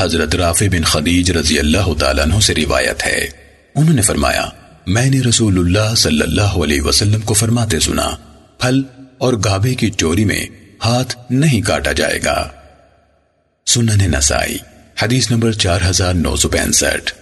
حضرت رافع بن خدیج رضی اللہ تعالیٰ عنہ سے روایت ہے۔ انہوں نے فرمایا، میں نے رسول اللہ صلی اللہ علیہ وسلم کو فرماتے سنا، پھل اور گابے کی چوری میں ہاتھ نہیں کاٹا جائے گا۔ سنن نسائی، حدیث نمبر چار ہزار نو سو پینسٹھ۔